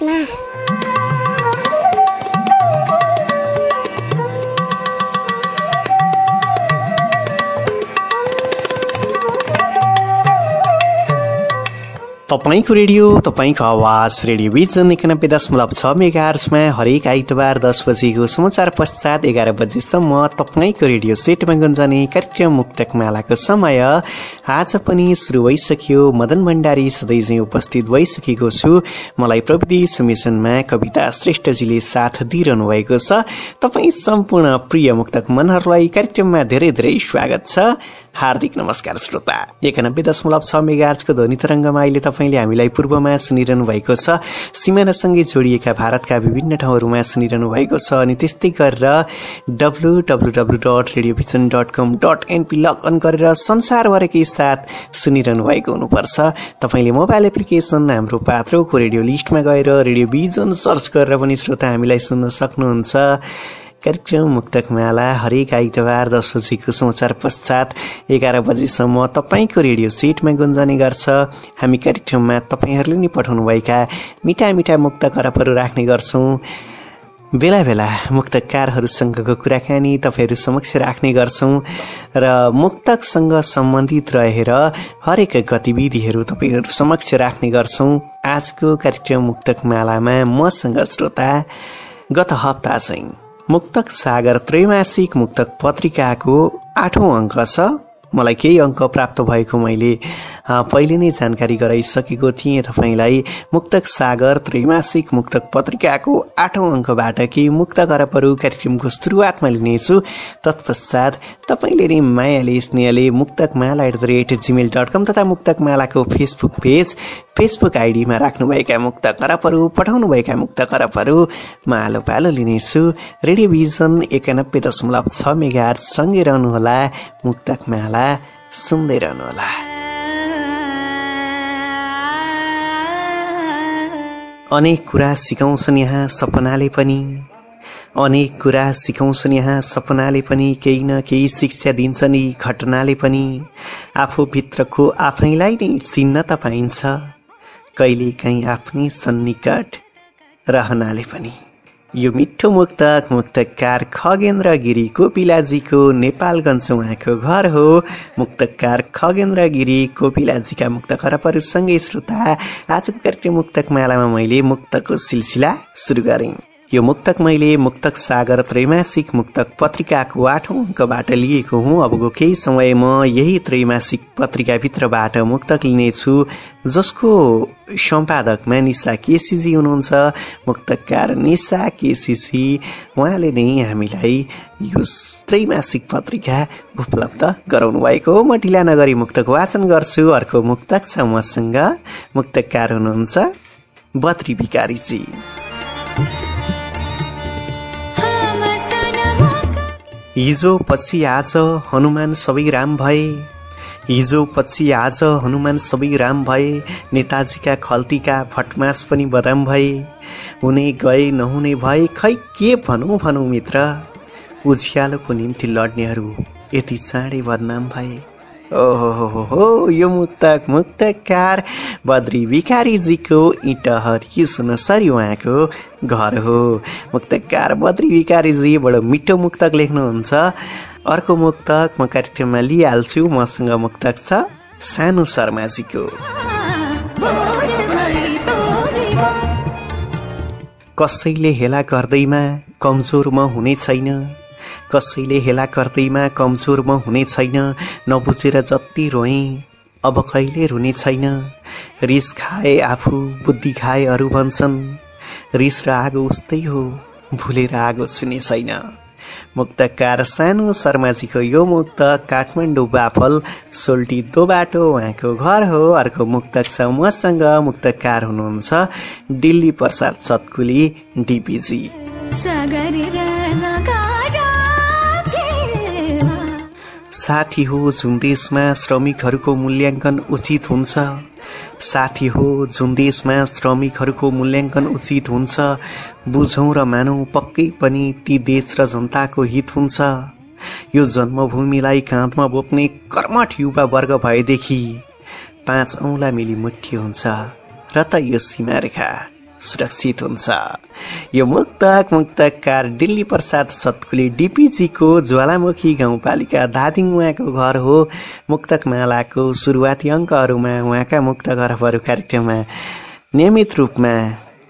भण्डारीको साथमा तपाईँको रेडियो तपाईँको आवाज रेडियो विजन एकानब्बे दशमलव छ मेगा आर्समा हरेक आइतबार दस बजेको समाचार पश्चात एघार बजेसम्म तपाईँको रेडियो सेटमा गुन्जने कार्यक्रम मुक्तक मालाको समय। आज पनि सुरु भइसक्यो। मदन भण्डारी सधैँ उपस्थित भइसकेको छु। मलाई प्रविधि सुमिसनमा कविता श्रेष्ठजीले साथ दिइरहनु भएको छ। तपाईँ सम्पूर्ण प्रिय मुक्तक मनहरूलाई कार्यक्रममा धेरै धेरै स्वागत छ। हार्दिक नमस्कार श्रोता। एकानब्बे दशमलव छ मेगार्चको ध्वनि तरङ्गमा अहिले तपाईँले हामीलाई पूर्वमा सुनिरहनु भएको छ। सिमानासँगै जोडिएका भारतका विभिन्न ठाउँहरूमा सुनिरहनु भएको छ अनि त्यस्तै गरेर W W W dot radio vision dot com dot NP log on गरेर संसारभरकै साथ सुनिरहनु भएको हुनुपर्छ। तपाईँले मोबाइल एप्लिकेसन हाम्रो पात्रोको रेडियो लिस्टमा गएर रेडियो भिजन सर्च गरेर पनि श्रोता हामीलाई सुन्न सक्नुहुन्छ। कार्यक्रम मुक्तक माला हरेक आइतबार दस बजीको समाचार पश्चात एघार बजीसम्म तपाईँको रेडियो सेटमा गुन्जने गर्छ। हामी कार्यक्रममा तपाईँहरूले नै पठाउनुभएका मिठा मिठा मुक्त करपहरू राख्ने गर्छौँ। बेला बेला मुक्तकारहरूसँगको कुराकानी तपाईँहरू समक्ष राख्ने गर्छौँ र मुक्तकसँग सम्बन्धित रहेर हरेक गतिविधिहरू तपाईँहरू समक्ष राख्ने गर्छौँ। आजको कार्यक्रम मुक्तक मालामा मसँग श्रोता गत हप्ता चाहिँ मुक्तक सागर त्रैमासिक मुक्तक पत्रिकाको आठौँ अङ्क छ। मलाई केही अङ्क प्राप्त भएको मैले पहिले नै जानकारी गराइसकेको थिएँ तपाईँलाई। मुक्तक सागर त्रैमासिक मुक्तक पत्रिकाको आठौँ अङ्कबाट केही मुक्त करपहरू कार्यक्रमको सुरुवातमा लिनेछु। तत्पश्चात तपाईँले नै मायाले स्नेहले Muktak Mala at the rate Gmail dot com तथा मुक्तक मालाको फेसबुक पेज फेसबुक आइडीमा राख्नुभएका मुक्त करपहरू पठाउनुभएका मुक्त करपहरू म आलो पालो लिनेछु। रेडियोभिजन एकानब्बे दशमलव छ मेगा सँगै रहनुहोला। मुक्तक माला सुन्दै रहनुहोला। अनेक कुरा सिकाउँछन् यहाँ सपनाले पनि। अनेक कुरा सिकाउँछन् यहाँ सपनाले पनि। केही न केही शिक्षा दिन्छन् यी घटनाले पनि। आफूभित्रको आफैलाई नै चिन्न त पाइन्छ कहिलेकाहीँ आफ्नै सन्निकट रहनाले पनि। यो मिठो मुक्तक मुक्तकार खगेन्द्र गिरी कोपिलाजीको नेपालगञ्ज उहाँको घर हो। मुक्तकार खगेन्द्र गिरी कोपिलाजीका मुक्त खरबहरूसँगै श्रोता आजको कार्यक्रम मुक्तक मालामा मैले मुक्तको सिलसिला सुरु गरेँ। यो मुक्तक मैले मुक्तक सागर त्रैमासिक मुक्तक पत्रिकाको आठौँ अङ्कबाट लिएको हुँ। अबको केही समय म यही त्रैमासिक पत्रिकाभित्रबाट मुक्तक लिनेछु जसको सम्पादकमा निशा केसीजी हुनुहुन्छ। मुक्तकार निशा केसीजी उहाँले नै हामीलाई यो त्रैमासिक पत्रिका उपलब्ध गराउनु भएको हो। म ढिला नगरी मुक्तक वाचन गर्छु। अर्को मुक्तक छ मसँग। मुक्तकार हुनुहुन्छ बद्री भिकारीजी। हिजो पछि आज हनुमान सबै राम भए। हिजो पछि आज हनुमान सबै राम भए। नेताजीका खल्तीका फटमास पनि बदाम भए। हुने गए नहुने भए खै के भनौँ भनौँ मित्र। उज्यालोको निम्ति लड्नेहरू यति चाँडै बदनाम भए। ओहो हो यो मुक्तक मुक्तकार बद्री भिखारीजीको इटहरी सुनसरी उहाँको घर हो। मुक्तकार बद्री भिखारीजी बडो मिठो मुक्तक लेख्नुहुन्छ। अर्को मुक्तक म कार्यक्रममा लिइहाल्छु। मसँग मुक्तक छ सानो शर्माजीको कसैले हेला गर्दैमा कमजोर म हुने छैन। कसैले हेला गर्दैमा कमजोर म हुने छैन नबुझेर जति रोएँ अब कहिले रुने छैन। रिस खाए आफू बुद्धि खाए अरू भन्छन्। रिस र आगो उस्तै हो भुलेर आगो सुने छैन। मुक्तकार सानो शर्माजीको यो मुक्त काठमाडौँ बाफल सोल्टी दो बाटो उहाँको घर हो। अर्को मुक्तक छ मसँग मुक्तकार हुनुहुन्छ दिल्ली प्रसाद सतकुली डिपिजी। साथी हो जुन देशमा श्रमिकहरूको मूल्याङ्कन उचित हुन्छ। साथी हो जुन देशमा श्रमिकहरूको मूल्याङ्कन उचित हुन्छ। बुझौँ र मानौँ पक्कै पनि ती देश र जनताको हित हुन्छ। यो जन्मभूमिलाई काँधमा बोक्ने कर्मठ युवा वर्ग भएदेखि पाँच औँला मिली मुठी हुन्छ। र त यो सीमा रेखा सुरक्षित हुन्छ। यो मुक्तक मुक्तकार दिल्ली प्रसाद सतकुली डिपिजीको ज्वालामुखी गाउँपालिका धादिङ उहाँको घर हो। मुक्तक मालाको सुरुवाती अङ्कहरूमा उहाँका मुक्त घरहरू कार्यक्रममा नियमित रूपमा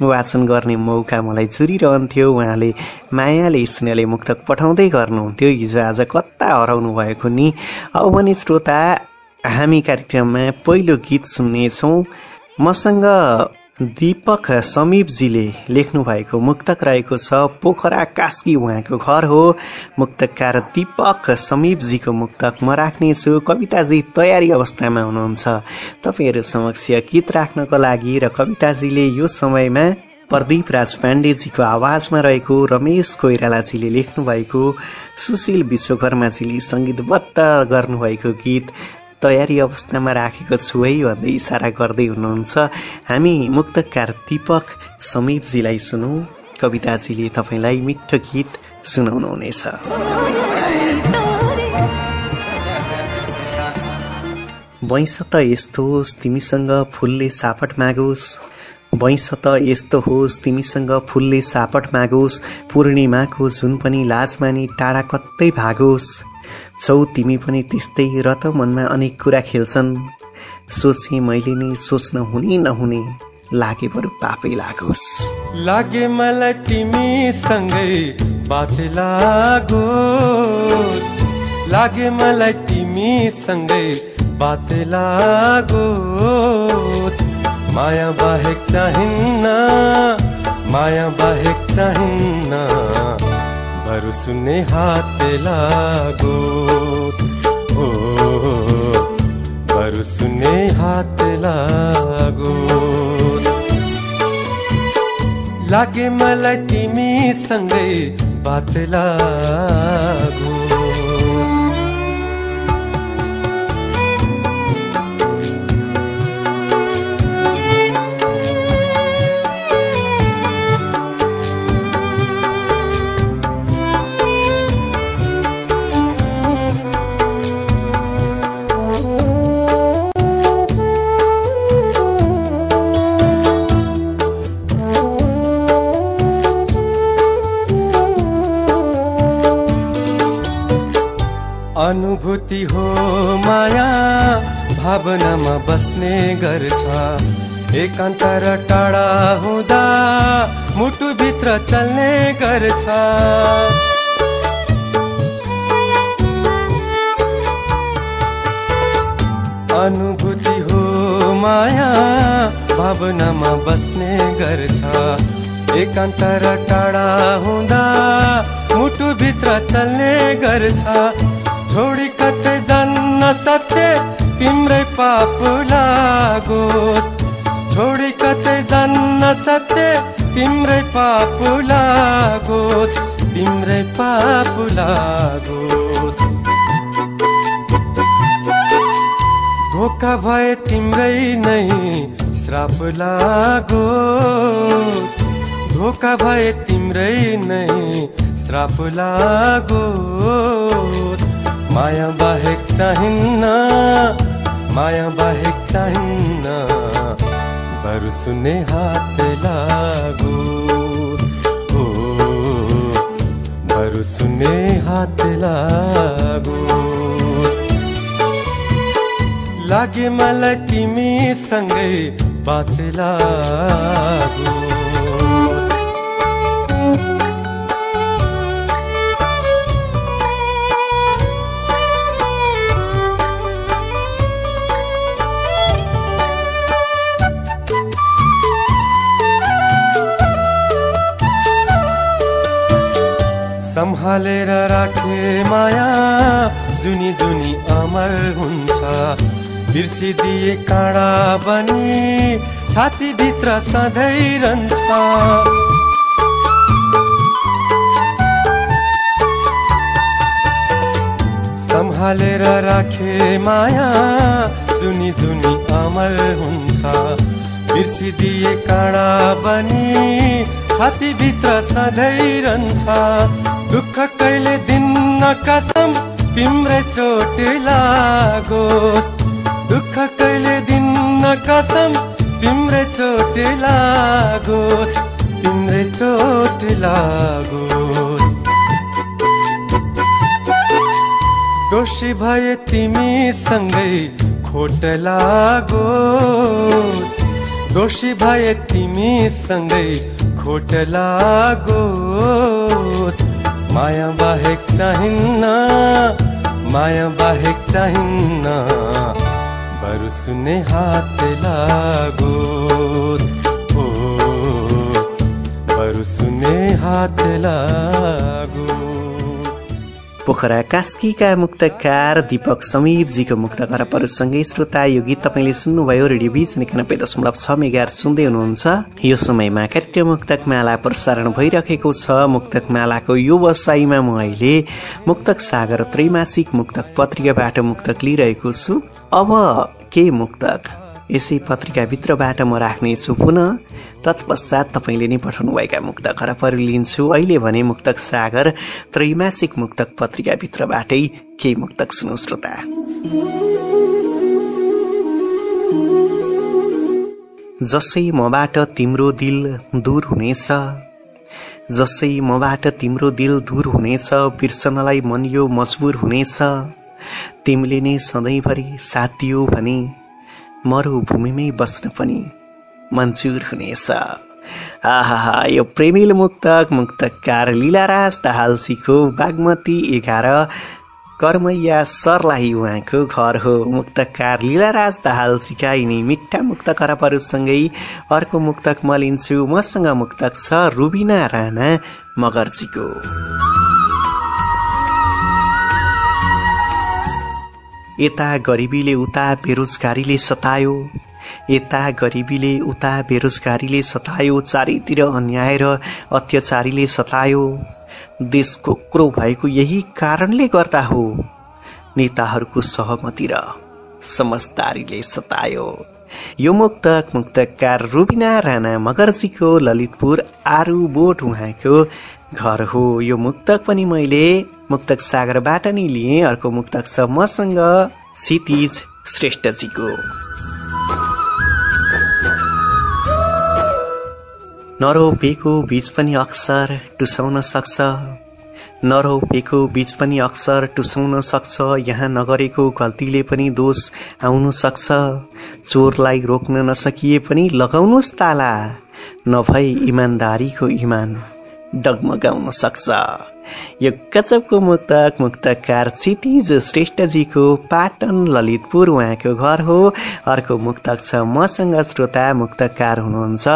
वाचन गर्ने मौका मलाई चुरिरहन्थ्यो उहाँले मायाले स्नेहले मुक्तक पठाउँदै गर्नुहुन्थ्यो। हिजो आज कता हराउनु भएको नि? अब भने श्रोता हामी कार्यक्रममा पहिलो गीत सुन्नेछौँ। मसँग दीपक समीपजीले लेख्नु भएको मुक्तक रहेको छ पोखरा कास्की उहाँको घर हो। मुक्तकार दीपक समीपजीको मुक्तक म राख्नेछु। कविताजी तयारी अवस्थामा हुनुहुन्छ। तपाईँहरू समक्ष गीत राख्नको लागि र कविताजीले यो समयमा प्रदीप राज पाण्डेजीको आवाजमा रहेको रमेश कोइरालाजीले लेख्नु भएको सुशील विश्वकर्माजीले सङ्गीतबद्ध गर्नुभएको गीत तयारी अवस्थामा राखेको छु है भन्दै इसारा गर्दै हुनुहुन्छ। हामी मुक्तकार दीपक समीपजीलाई सुनौ। कविताजीले तपाईँलाई मिठो गीत सुनाउनुहुनेछ वैंश त यस्तो होस् तिमीसँग फुलले सापट मागोस्। वैंश त यस्तो होस् तिमीसँग फुलले सापट मागोस्। पूर्णिमाको जुन पनि लाजमानी टाढा कतै भागोस्। छौ तिमी पनि त्यस्तै र त मनमा अनेक कुरा खेल्छन्। सोचे मैले नि सोच्न हुने नहुने लागे बरु पापै लागोस्। लागे मलाई तिमीसँगै बात लागोस्। लागे मलाई तिमीसँगै बात लागोस्। माया बाहेक चाहिन्न माया बाहेक चाहिन्न। बरु सुन्ने हात लागोस् हो बरु सुन्ने हात लागोस् लागे मलाई तिमीसँगै बात लागोस् अनुभूति हो माया भावनामा बस्ने गर्छ। एकान्त र टाढा हुँदा मुटुभित्र चल्ने गर्छ। अनुभूति हो माया भावनामा बस्ने गर्छ। एकान्त र टाढा हुँदा मुटुभित्र चल्ने गर्छ। छोडी कतै सत्य तिम्रै पाप लागोस्। छोडी कतै जान्न सत्य तिम्रै पाप लागोस्। तिम्रै पाप लागोस्। धोका भए तिम्रै नै श्राप लागोस्। धोका भए तिम्रै नै श्राप लागोस्। माया बाहेक चाहिन्न माया बाहेक चाहिन्न। बरु सुने हात लागोस्। हो बरु सुने हात लागोस्। लागे मलाई तिमीसँगै बाँचलागोस् सम्हालेर राखे माया जुनी जुनी अमर हुन्छ। बिर्सिदिए काँडा बनी छातीभित्र सधैँ रहन्छ। सम्हालेर राखे माया जुनी जुनी अमर हुन्छ। बिर्सिदिए काँडा बनी छातीभित्र सधैँ रहन्छ। दुःख कहिले दिन्न कसम तिम्रै चोट लागोस्। दुःख कहिले दिन्न कसम तिम्रै चोट लागोस्। तिम्रै चोट लागोस्। दोषी भए तिमीसँगै खोट लागोस्। दोषी भए तिमीसँगै खोट लागोस्। माया बाहेक चाहिन्न माया बाहेक चाहिन्न। बरु सुने हात लागोस्। ओ बरु सुने हात लागोस्। पोखरा कास्कीका मुक्तकार दीपक समीपजीको मुक्त श्रोता यो गीत तपाईँले सुन्नुभयो रेडियो बिच एकानब्बे दशमलव छ मेगार सुन्दै हुनुहुन्छ। यो समयमा कार्यक्रम मुक्तक माला प्रसारण भइरहेको छ। मुक्तक मालाको यो वसाईमा म अहिले मुक्तक सागर त्रैमासिक मुक्तक पत्रिकाबाट मुक्तक लिइरहेको छु। अब के मुक्तक? यसै पत्रिकाभित्रबाट म राख्नेछु पुनः। तत्पश्चात तपाईँले नै पठाउनुभएका मुक्त खरबहरू लिन्छु। अहिले भने मुक्तक सागर त्रैमासिक मुक्तक पत्रिकाभित्रबाटै केही मुक्तक सुनौ श्रोता? जसै मबाट तिम्रो दिल दूर हुनेछ जसै मबाट तिम्रो दिल दूर हुनेछ बिर्सनलाई मन यो मजबुर हुनेछ तिमीले नै सधैँभरि साथ दियो भने मरुभूमिमै बस्न पनि मन्जुर हुनेछ। आहा यो प्रेमिल मुक्तक मुक्तकार लीलाराज दाहालसीको बागमती एघार कर्मैया सरलाई उहाँको घर हो। मुक्तकार लीलाराज दाहाल यिनी मिठा मुक्त करपहरूसँगै अर्को मुक्तक म लिन्छु मसँग मुक्तक छ रुबिना राणा मगर्जीको। यता गरिबीले उता बेरोजगारीले सतायो यता गरिबीले उता बेरोजगारीले सतायो चारैतिर अन्याय र अत्याचारीले सतायो। देश कोक्रो भएको यही कारणले गर्दा हो नेताहरूको सहमति र समझदारीले सतायो। यो मुक्तक मुक्तकार रुबिना राणा मगर्जीको ललितपुर आरु बोट उहाँको घर हो यो मुक्तक पनि मैले मुक्तक सागरबाट नै लिएँ अर्को मुक्तक छ मसँग क्षितिज श्रेष्ठजीको। नरोपेको बीच पनि अक्सर टुसाउन सक्छ। नरोपेको बीच पनि अक्सर टुसाउन सक्छ। यहाँ नगरेको गल्तीले पनि दोष आउन सक्छ। चोरलाई रोक्न नसकिए पनि लगाउनुहोस् ताला। नभई इमान्दारीको इमान। डगमगाउन सक्छ यो गजबको मुक्तक मुक्तकार क्षितिज श्रेष्ठजीको पाटन ललितपुर उहाँको घर हो। अर्को मुक्तक छ मसँग श्रोता मुक्तकार हुनुहुन्छ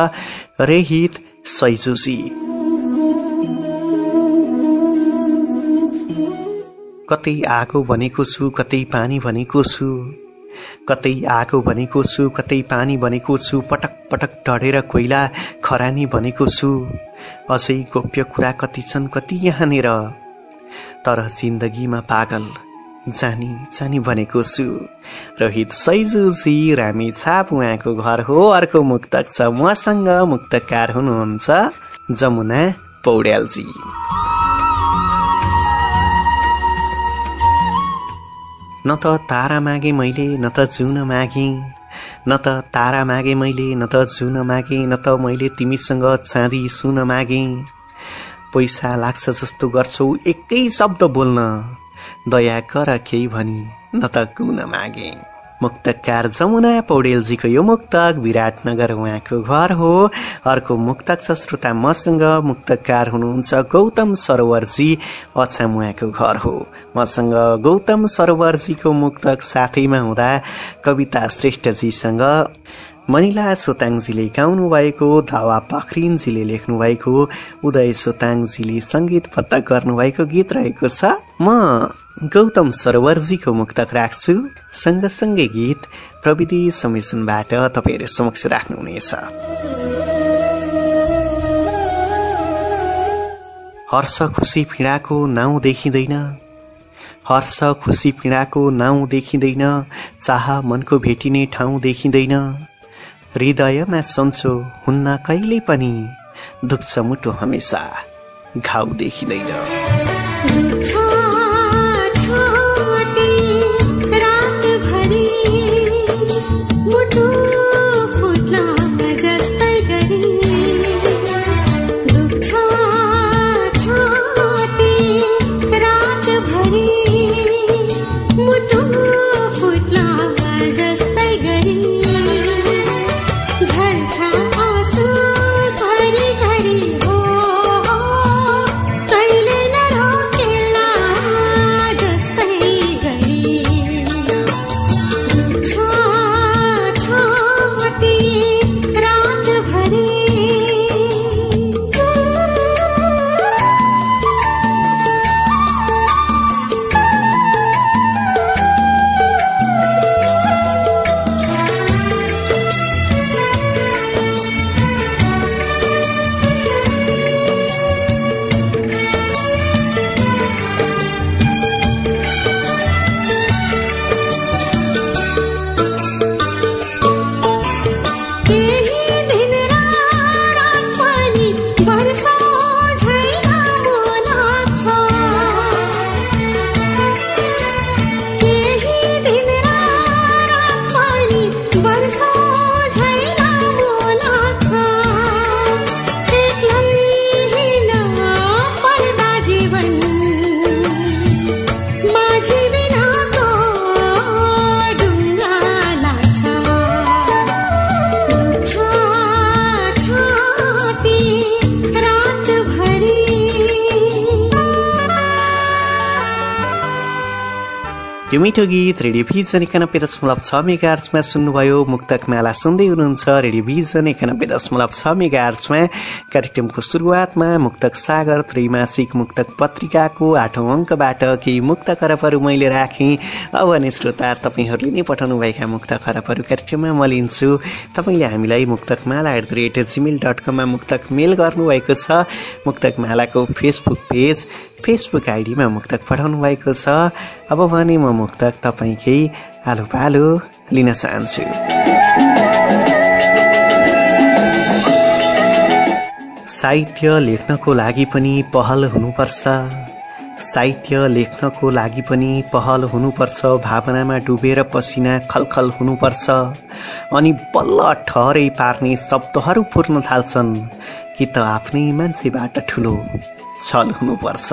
रेहित सैजुसी कतै आगो भनेको छु कतै पानी भनेको छु। कतै आगो भनेको छु कतै पानी भनेको छु पटक पटक डढेर कोइला खरानी भनेको छु। अझै गोप्य कुरा कति छन् कति यहाँनिर। तर जिन्दगीमा पागल जानी जानी भनेको छु। रोहित सैजुजी रामी छाप उहाँको घर हो अर्को मुक्तक छ मसँग मुक्तकार हुनुहुन्छ जमुना पौड्यालजी। न त तारा मागे मैले न त जुन मागे। न त तारा मागे मैले न त जुन मागे। न त मैले तिमीसँग चाँदी सुन मागे। पैसा लाग्छ जस्तो गर्छौ एकै शब्द बोल्न। दया गर केही भनी न त गुन मागे। मुक्तकार जमुना पौडेलजीको यो मुक्तक विराटनगर उहाँको घर हो। अर्को मुक्तक छ श्रोता मसँग मुक्तकार हुनुहुन्छ गौतम सरोवरजी अछाम उहाँको घर हो। मसँग गौतम सरोवरजीको मुक्तक साथैमा हुँदा कविता श्रेष्ठजीसँग मनिला सोताङजीले गाउनु भएको धावा पाखरिनजीले लेख्नु भएको उदय सोताङजीले सङ्गीत पत्ता गर्नुभएको गीत रहेको छ। म गौतम सरोवरजीको मुक्तक राख्छु। सँगसँगै गीत प्रविधि समिशनबाट तपाईँहरू समक्ष राख्नुहुनेछ। हर्ष खुसी पीडाको नाउँ देखिँदैन। हर्ष खुसी पीडाको नाउँ देखिँदैन। चाह मनको भेटिने ठाउँ देखिँदैन। हृदयमा सन्चो हुन्न कहिले पनि दुख्छ मुटु हमेसा। घाउ देखिँदैन। मिठो गीत रेडियो भिजन एकानब्बे दशमलव छ मेगा आर्चमा सुन्नुभयो मुक्तक माला सुन्दै हुनुहुन्छ रेडियो भिजन एकानब्बे दशमलव छ मेगा आर्चमा कार्यक्रमको सुरुवातमा मुक्तक सागर त्रैमासिक मुक्तक पत्रिकाको आठौँ अङ्कबाट केही मुक्त खरबहरू मैले राखेँ। अब अनि श्रोता तपाईँहरूले नै पठाउनुभएका मुक्त खरबहरू कार्यक्रममा म लिन्छु। तपाईँले हामीलाई Muktak Mala at the rate Gmail dot कममा मुक्तक मेल गर्नुभएको छ। मुक्तक मालाको फेसबुक पेज फेसबुक आइडीमा मुक्तक पठाउनु भएको छ। अब भने म मुक्तक तपाईँकै आलो पालो लिन चाहन्छु। साहित्य लेख्नको लागि पनि पहल हुनुपर्छ। साहित्य लेख्नको लागि पनि पहल हुनुपर्छ। भावनामा डुबेर पसिना खलखल हुनुपर्छ। अनि बल्ल ठहरै पार्ने शब्दहरू फुर्न थाल्छन्। कि त आफ्नै मान्छेबाट ठुलो छल हुनुपर्छ।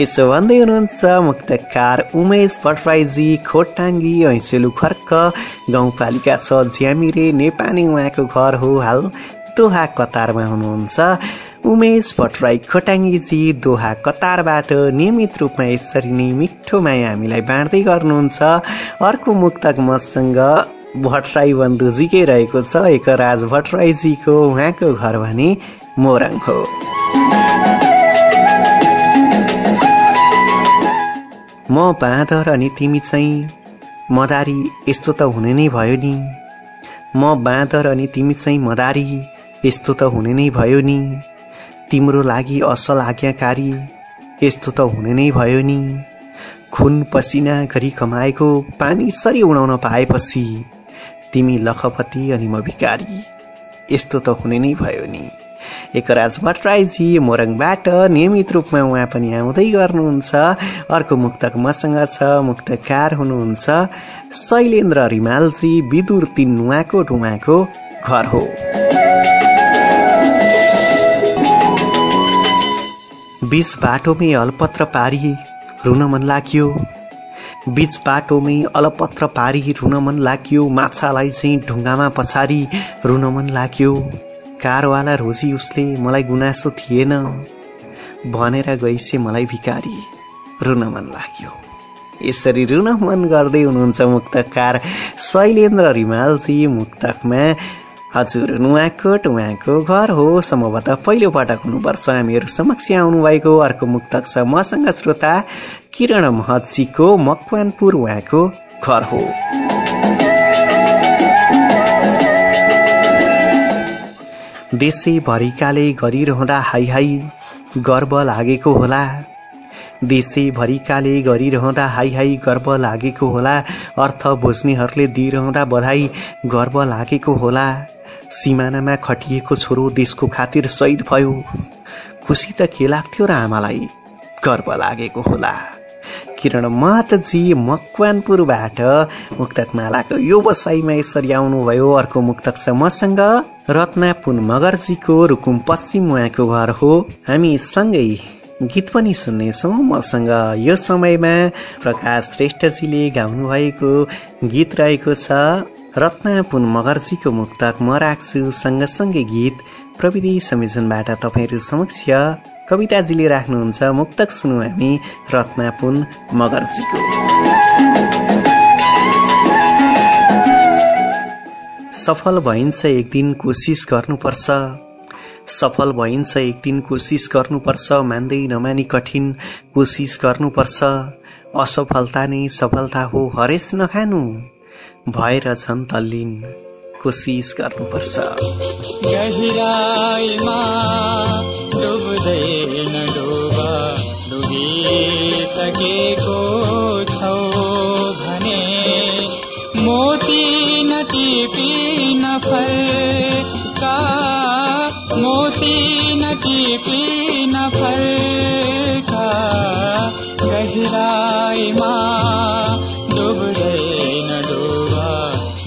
यसो भन्दै हुनुहुन्छ मुक्तकार उमेश भट्टराईजी खोटाङ्गी ऐसेलु खर्क गाउँपालिका छ ज्यामिरे नेपाली उहाँको घर हो हाल दोहा कतारमा हुनुहुन्छ। उमेश भट्टराई खोटाङ्गीजी दोहा कतारबाट नियमित रूपमा यसरी नै मिठो माया हामीलाई बाँड्दै गर्नुहुन्छ। अर्को मुक्तक मसँग भट्टराई बन्धुजीकै रहेको छ एक राज भट्टराईजीको उहाँको घर भने मोरङ हो। म बाँदर अनि तिमी चाहिँ मदारी यस्तो त हुने नै भयो नि। म बाँदर अनि तिमी चाहिँ मदारी यस्तो त हुने नै भयो नि। तिम्रो लागि असल आज्ञाकारी यस्तो त हुने नै भयो नि। खुन पसिना गरी कमाएको पानी सरी उडाउन पाएपछि तिमी लखपति अनि म भिकारी यस्तो त हुने नै भयो नि। एकराज भट्टराईजी मोरङबाट नियमित रूपमा उहाँ पनि आउँदै गर्नुहुन्छ। अर्को मुक्तक मसँग छ मुक्तकार हुनुहुन्छ। शैलेन्द्र रिमालजी विदुर तिन नुवाको ढुवाको घर हो। बिच बाटोमै अलपत्र पारी रुन मन लाग्यो। बीच बाटोमै अलपत्र पारी रुन मन लाग्यो। माछालाई चाहिँ ढुङ्गामा पछाडि रुन मन लाग्यो। कारवाला रोजी उसले मलाई गुनासो थिएन। भनेर गइसे मलाई भिकारी रुन मन लाग्यो। यसरी रुन मन गर्दै हुनुहुन्छ मुक्तकार। शैलेन्द्र रिमालजी मुक्तकमा हजुर नुवाकोट उहाँको घर हो सम्भवतः पहिलो पटक हुनुपर्छ। हामीहरू समक्ष आउनुभएको। अर्को मुक्तक छ मसँग श्रोता किरण महतजीको मकवानपुर उहाँको घर हो। देशैभरिकाले गरिरहँदा हाई हाई गर्व लागेको होला। देशैभरिकाले गरिरहँदा हाई हाई गर्व लागेको होला। अर्थ बुझ्नेहरूले दिइरहँदा बधाई गर्व लागेको होला। सिमानामा खटिएको छोरो देशको खातिर शहीद भयो। खुसी त के लाग्थ्यो र आमालाई? गर्व लागेको होला। किरण महतजी मकवानपुरबाट मुक्तक मालाको यो बसाइमा यसरी आउनुभयो। अर्को मुक्तक छ मसँग। रत्ना पुन मगर्जीको रुकुम पश्चिम उहाँको घर हो। हामी सँगै गीत पनि सुन्नेछौँ। मसँग यो समयमा प्रकाश श्रेष्ठजीले गाउनु भएको गीत रहेको छ रत्ना पुन मगर्जीको मुक्तक म राख्छु सँगसँगै गीत। प्रविधि संयोजनबाट तपाईँहरू समक्ष कविताजीले राख्नुहुन्छ मुक्तक सुनौ हामी रत्ना पुन मगर्जीको। सफल भइन्छ एक दिन कोसिस गर्नुपर्छ। सफल भइन्छ एक दिन कोसिस गर्नुपर्छ मान्दै नमानी कठिन कोसिस गर्नुपर्छ। असफलता नै सफलता हो हरेस नखानु। भएर छन् तल्लीन कोसिस गर्नुपर्छ। डुबिसकेको छौ भने मोती नफर्का मोती नटिपी नफर्का गहिराईमा डुब्दैन डुबा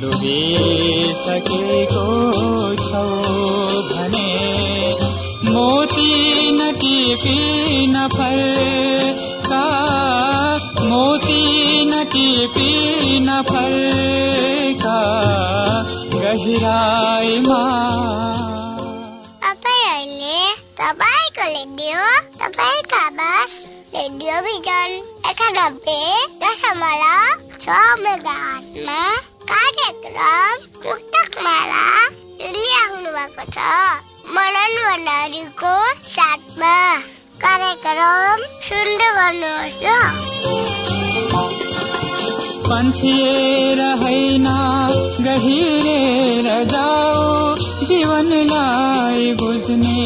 डुबिसकेको छौ भने। मोती नटिपी नफर्का मोती नटिपी नफर्का गहिराईमा एकानब्बे दशमलव छ मेगाहर्जमा कार्यक्रम मुक्तक माला सुनिराख्नु भएको छ मनन भण्डारीको साथमा कार्यक्रम सुन्दै गर्नुहोस् ल पन्छिएर होइन गहिरेर जाऊ जीवनलाई बुझ्ने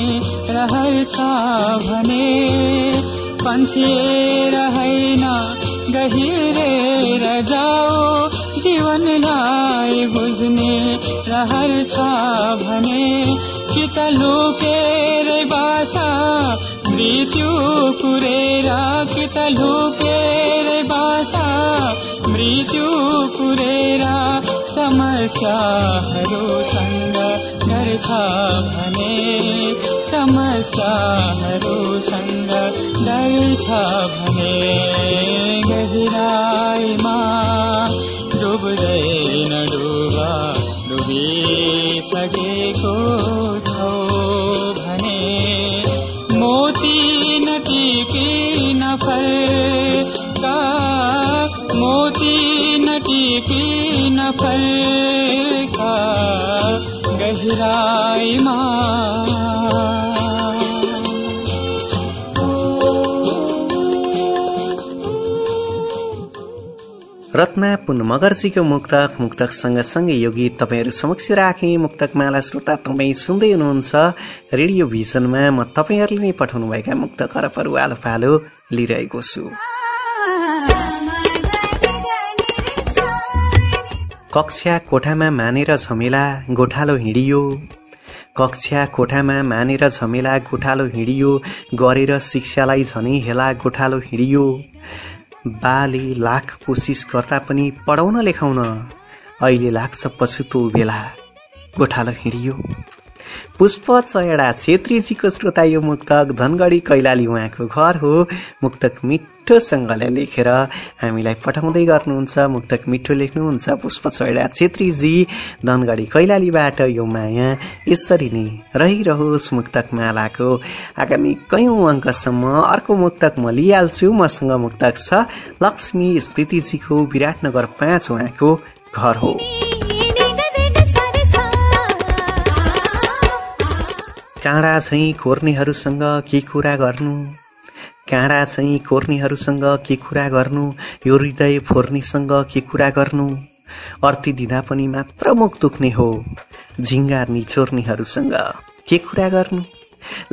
रहर छ भने पन्छिएर होइन गहिरेर जाऊ जीवनलाई बुझ्ने रहर छ भने कि त लुकेर बासा मृत्यु कुरेर कि त लुकेर बासा मृत्यु कुरेर समस्याहरूसँग गर्छ भने समस्याहरूसँग गर्छ भने गहिराईमा डुब्दैन डुबा डुबिसकेको छौ भने। मोती नटिपी नफर्का मोती नटिपी नफर्का गहिराईमा रत्ना पुन मगर्जीको मुक्तक मुक्तक सँगसँगै यो गीत तपाईँहरू समक्ष राखेँ मुक्तक माला श्रोता तपाईँ सुन्दै हुनुहुन्छ रेडियो भिजनमा। म तपाईँहरूले नै पठाउनुभएका मुक्त करपहरू आलो पालो लिइरहेको छु। कक्षा कोठामा मानेर झमेला गोठालो हिँडियो। कक्षा कोठामा मानेर झमेला गोठालो हिँडियो। गरेर शिक्षालाई झनै हेला गोठालो हिँडियो। बाले लाख कोसिस गर्दा पनि पढाउन लेखाउन अहिले लाग्छ पछुतो बेला। गोठालो हिँडियो। पुष्प चयडा छेत्रीजीको श्रोता यो मुक्तक धनगढी कैलाली उहाँको घर हो। मुक्तक मिठ मिठोसँगले लेखेर हामीलाई पठाउँदै गर्नुहुन्छ। मुक्तक मिठो लेख्नुहुन्छ। पुष्प छैडा छेत्रीजी धनगढी कैलालीबाट यो माया यसरी नै रहिरहोस् मुक्तक मालाको। आगामी कैयौँ अङ्कसम्म अर्को मुक्तक म लिइहाल्छु। मसँग मुक्तक छ लक्ष्मी स्मृतिजीको विराटनगर पाँच उहाँको घर हो। काँडा चाहिँ खोर्नेहरूसँग के कुरा गर्नु? काँडा चाहिँ खोर्नेहरूसँग के कुरा गर्नु यो हृदय फोर्नेसँग के कुरा गर्नु? अर्थी दिँदा पनि मात्र मुख दुख्ने हो। झिङ्गार निचोर्नेहरूसँग के कुरा गर्नु?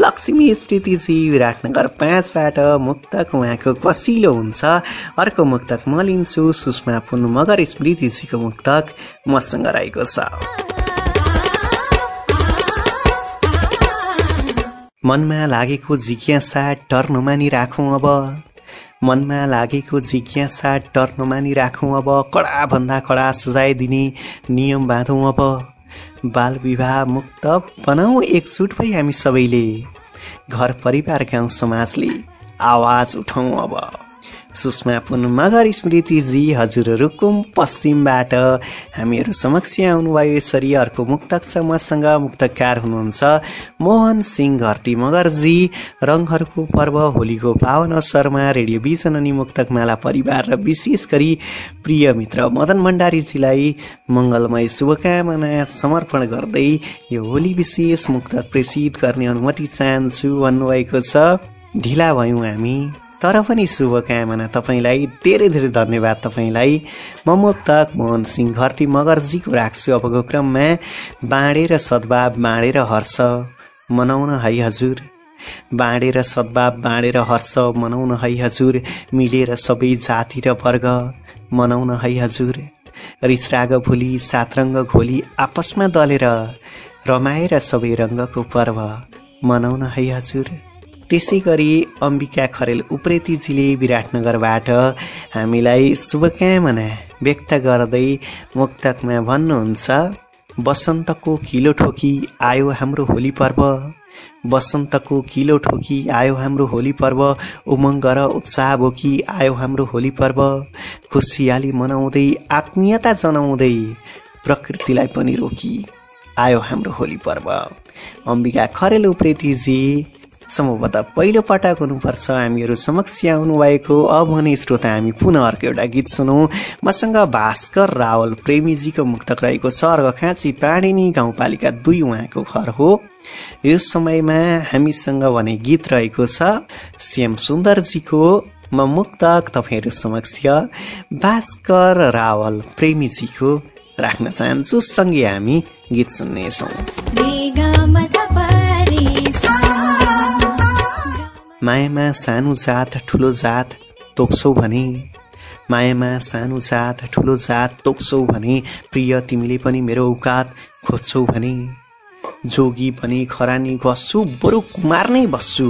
लक्ष्मी स्मृतिजी विराटनगर पाँचबाट मुक्तक उहाँको कसिलो हुन्छ। अर्को मुक्तक म लिन्छु सुषमा पुन मगर स्मृतिजीको मुक्तक मसँग रहेको छ। मनमा लागेको जिज्ञासा डर नमानी राखौँ अब। मनमा लागेको जिज्ञासा डर नमानी राखौँ अब। कडा भन्दा कडा सजाय दिने नियम बाँधौँ अब। बाल विवाह मुक्त बनाऊ एकजुट भई हामी सबैले। घर परिवार गाउँ समाजले आवाज उठाउँ अब। सुषमा पुन मगर स्मृतिजी हजुरहरू पश्चिमबाट। हामीहरू समक्ष आउनुभयो। यसरी अर्को मुक्तक छ मसँग मुक्तकार हुनुहुन्छ मोहन सिंह घरती मगरजी रङहरूको पर्व होलीको पावन अवसरमा रेडियो बिजन अनि मुक्तक माला परिवार र विशेष गरी प्रिय मित्र मदन भण्डारीजीलाई मङ्गलमय शुभकामना समर्पण गर्दै यो होली विशेष मुक्तक प्रेषित गर्ने अनुमति चाहन्छु भन्नुभएको छ। ढिला भयौँ हामी। तर पनि शुभकामना तपाईँलाई। धेरै धेरै धन्यवाद तपाईँलाई। म मुक्तक मोहन सिंह घरती मगरजीको राख्छु अबको क्रममा। बाँडेर सद्भाव बाँडेर हर्ष मनाउन है हजुर। बाँडेर सद्भाव बाँडेर हर्ष मनाउन है हजुर। मिलेर सबै जाति र वर्ग मनाउन है हजुर। रिसराग भोलि सात रङ्ग घोली आपसमा दलेर रमाएर सबै रङ्गको पर्व मनाउन है हजुर। त्यसै गरी अम्बिका खरेल उप्रेतीजीले विराटनगरबाट हामीलाई शुभकामना व्यक्त गर्दै मुक्तकमा भन्नुहुन्छ बसन्तको किलो ठोकी आयो हाम्रो होली पर्व। बसन्तको किलो ठोकी आयो हाम्रो होली पर्व। उमङ्ग र उत्साह बोकी आयो हाम्रो होली पर्व। खुसियाली मनाउँदै आत्मीयता जनाउँदै प्रकृतिलाई पनि रोकी आयो हाम्रो होली पर्व। अम्बिका खरेल उप्रेतीजी सम्भवतः पहिलो पटक हुनुपर्छ हामीहरू समक्ष आउनुभएको अब भने श्रोता हामी पुनः अर्को एउटा गीत सुनौँ। मसँग भास्कर रावल प्रेमीजीको मुक्तक रहेको छ अर्घ खाँची पाणिनी गाउँपालिका दुई उहाँको घर हो। यस समयमा हामीसँग भने गीत रहेको छ श्याम सुन्दरजीको म मुक्तक तपाईँहरू समक्ष। भास्कर रावल प्रेमीजीको राख्न चाहन्छु सँगै हामी गीत सुन्नेछौँ। मायामा सानो जात ठुलो जात तोक्छौ भने। मायामा सानो जात ठुलो जात तोक्छौ भने। प्रिय तिमीले पनि मेरो औकात खोज्छौ भने। जोगी पनि खरानी बस्छु बरु कुमार नै बस्छु।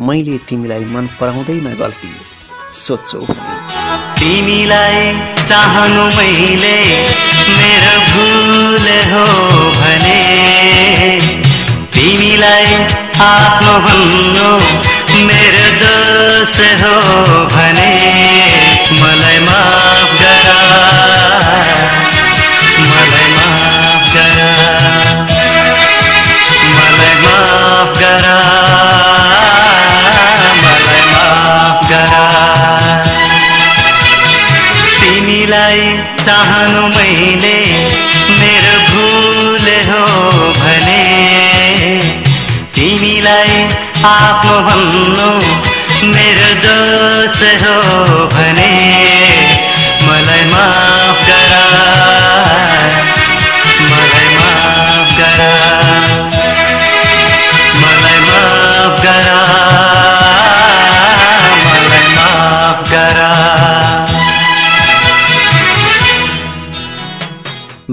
मैले तिमीलाई मन पराउँदैमा गल्ती सोध्छौ तिमीलाई चाहनु मैले मेरो भुल हो भने। तिमीलाई आफ्नो भन्नु मेरो दोष हो भने मलाई माफ गर। मलाई माफ गर। मलाई माफ गर। मलाई माफ गर। तिमीलाई चाहनु मैले मेरो भुल हो भने तिमीलाई आफ्नो भन्नु मेरो दोष हो भने।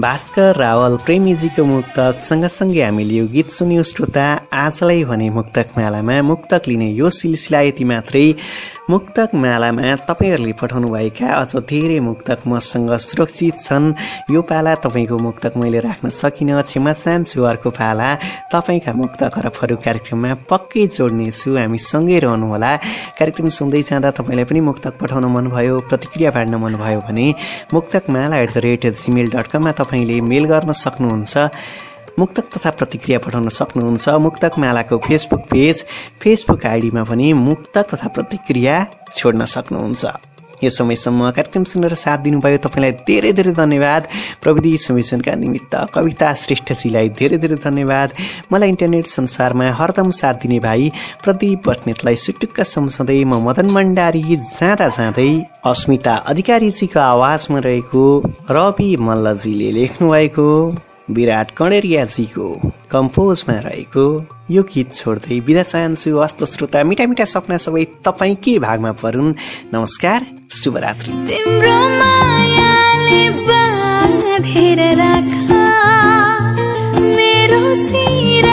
भास्कर रावल प्रेमीजीको मुक्तक सँगसँगै हामीले यो गीत सुन्यौँ श्रोता आजलाई भने मुक्तक मालामा मुक्तक लिने यो सिलसिला यति मात्रै। मुक्तक मालामा तपाईँहरूले पठाउनुभएका अझ धेरै मुक्तक मसँग सुरक्षित छन्। यो पाला तपाईँको मुक्तक मैले राख्न सकिनँ। क्षमा चाहन्छु अर्को पाला तपाईँका मुक्त खरबहरू कार्यक्रममा पक्कै जोड्नेछु। हामी सँगै रहनुहोला। कार्यक्रम सुन्दै जाँदा तपाईँलाई पनि मुक्तक पठाउन मनभयो प्रतिक्रिया बाँड्न मनभयो भने Muktak Mala at the rate Gmail dot कममा तपाईँले मेल गर्न सक्नुहुन्छ। मुक्तक तथा प्रतिक्रिया पठाउन सक्नुहुन्छ। मुक्तक मालाको फेसबुक पेज फेसबुक आइडीमा पनि मुक्तक तथा प्रतिक्रिया छोड्न सक्नुहुन्छ। यो समयसम्म कार्यक्रम सुनेर साथ दिनुभयो। तपाईँलाई धेरै धेरै धन्यवाद। प्रविधि समिशनका निमित्त कविता श्रेष्ठजीलाई धेरै धेरै धन्यवाद। मलाई इन्टरनेट संसारमा हरदम साथ दिने भाइ प्रदीप बस्नेतलाई सुटुक्क सम्झँदै म मदन भण्डारी जाँदा जाँदै अस्मिता अधिकारीजीको आवाजमा रहेको रवि मल्लजीले लेख्नु भएको विराट कणेरियाजीको कम्पोजमा रहेको यो गीत छोड्दै बिदा चाहन्छु। हस्त श्रोता मिठा मिठा सपना सबै तपाईँ के भागमा परुन्? नमस्कार शुभरात्रि। मेरो सिर